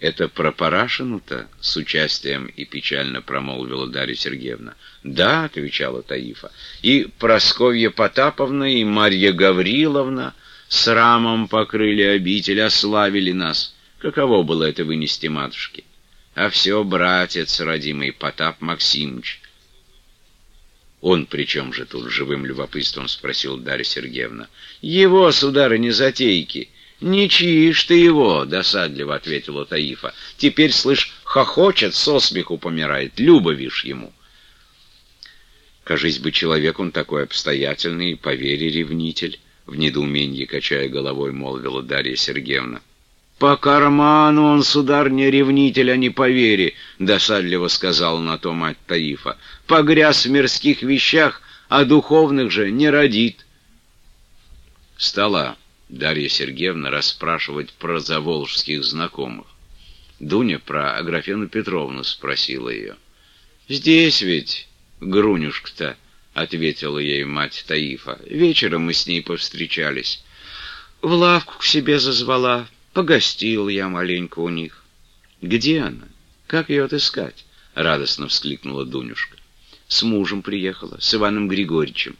«Это про Парашину-то?» — с участием и печально промолвила Дарья Сергеевна. «Да», — отвечала Таифа, — «и Просковья Потаповна, и Марья Гавриловна с рамом покрыли обитель, ославили нас. Каково было это вынести матушке? А все братец родимый Потап Максимович». «Он при чем же тут?» — живым любопытством спросил Дарья Сергеевна. «Его, сударыня, затейки». «Не ж ты его!» — досадливо ответила Таифа. «Теперь, слышь, хохочет, со смеху помирает. Любовишь ему!» Кажись бы, человек он такой обстоятельный, по вере ревнитель, — в недоумении, качая головой, молвила Дарья Сергеевна. «По карману он, сударня, ревнитель, а не по вере», — досадливо сказала на то мать Таифа. «Погряз в мирских вещах, а духовных же не родит». Стала Дарья Сергеевна расспрашивать про заволжских знакомых. Дуня про Аграфену Петровну спросила ее. «Здесь ведь Грунюшка-то», — ответила ей мать Таифа. «Вечером мы с ней повстречались. В лавку к себе зазвала, погостил я маленько у них». «Где она? Как ее отыскать?» — радостно вскликнула Дунюшка. «С мужем приехала, с Иваном Григорьевичем,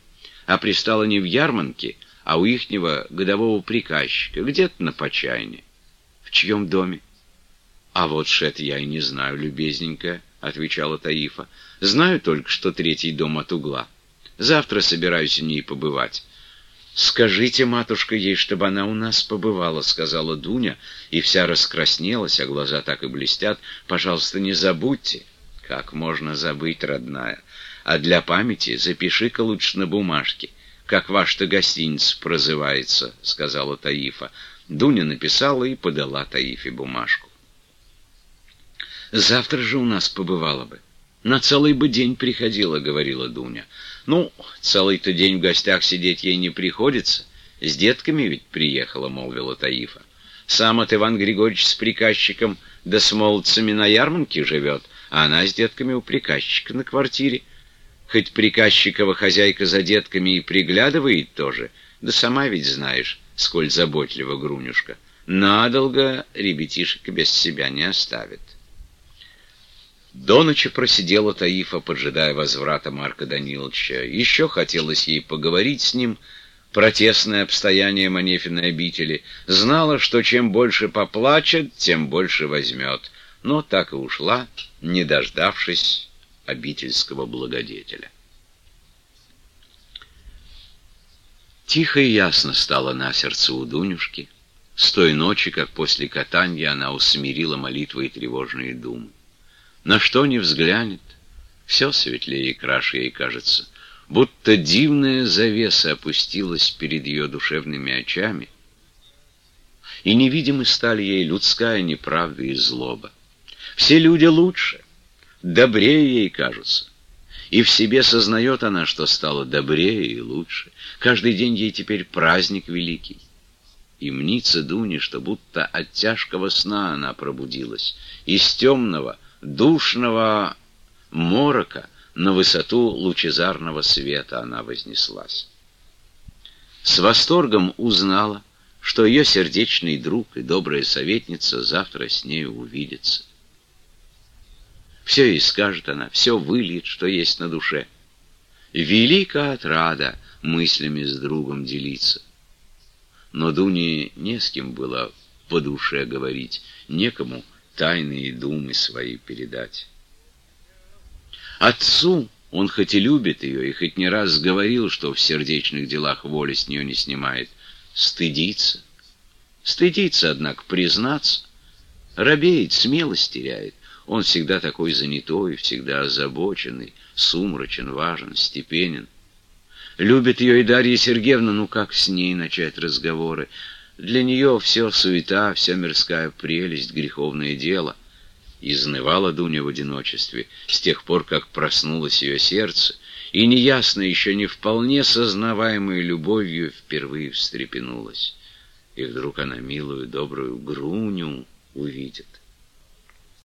а пристала не в Ярманке, — а у ихнего годового приказчика, где-то на почайне. В чьем доме? А вот ж это я и не знаю, любезненькая, — отвечала Таифа. Знаю только, что третий дом от угла. Завтра собираюсь у ней побывать. «Скажите, матушка, ей, чтобы она у нас побывала», — сказала Дуня, и вся раскраснелась, а глаза так и блестят. «Пожалуйста, не забудьте». «Как можно забыть, родная? А для памяти запиши-ка лучше на бумажке как ваш-то гостиница прозывается», — сказала Таифа. Дуня написала и подала Таифе бумажку. «Завтра же у нас побывала бы. На целый бы день приходила», — говорила Дуня. «Ну, целый-то день в гостях сидеть ей не приходится. С детками ведь приехала», — молвила Таифа. «Сам от Иван Григорьевич с приказчиком да с молодцами на ярмарке живет, а она с детками у приказчика на квартире. Хоть приказчикова хозяйка за детками и приглядывает тоже, да сама ведь знаешь, сколь заботлива Грунюшка. Надолго ребятишек без себя не оставит. До ночи просидела Таифа, поджидая возврата Марка Даниловича. Еще хотелось ей поговорить с ним про тесное обстояние Манефиной обители. Знала, что чем больше поплачет, тем больше возьмет. Но так и ушла, не дождавшись обительского благодетеля. Тихо и ясно стало на сердце у Дунюшки. С той ночи, как после катанья, она усмирила молитвы и тревожные думы. На что не взглянет, все светлее и краше ей кажется, будто дивная завеса опустилась перед ее душевными очами, и невидимы стали ей людская неправда и злоба. Все люди лучше, добрее ей кажутся. И в себе сознает она, что стала добрее и лучше. Каждый день ей теперь праздник великий. И мнится Дуне, что будто от тяжкого сна она пробудилась. Из темного, душного морока на высоту лучезарного света она вознеслась. С восторгом узнала, что ее сердечный друг и добрая советница завтра с нею увидятся. Все ей скажет она, все выльет, что есть на душе. Велика отрада мыслями с другом делиться. Но Дуне не с кем было по душе говорить, некому тайные думы свои передать. Отцу он хоть и любит ее, и хоть не раз говорил, что в сердечных делах воли с нее не снимает, стыдится. Стыдится, однако, признаться, робеет, смелость теряет. Он всегда такой занятой, всегда озабоченный, сумрачен, важен, степенен. Любит ее и Дарья Сергеевна, ну как с ней начать разговоры? Для нее все суета, вся мирская прелесть, греховное дело. Изнывала Дуня в одиночестве с тех пор, как проснулось ее сердце, и неясно, еще не вполне сознаваемой любовью впервые встрепенулась. И вдруг она милую, добрую Груню увидит.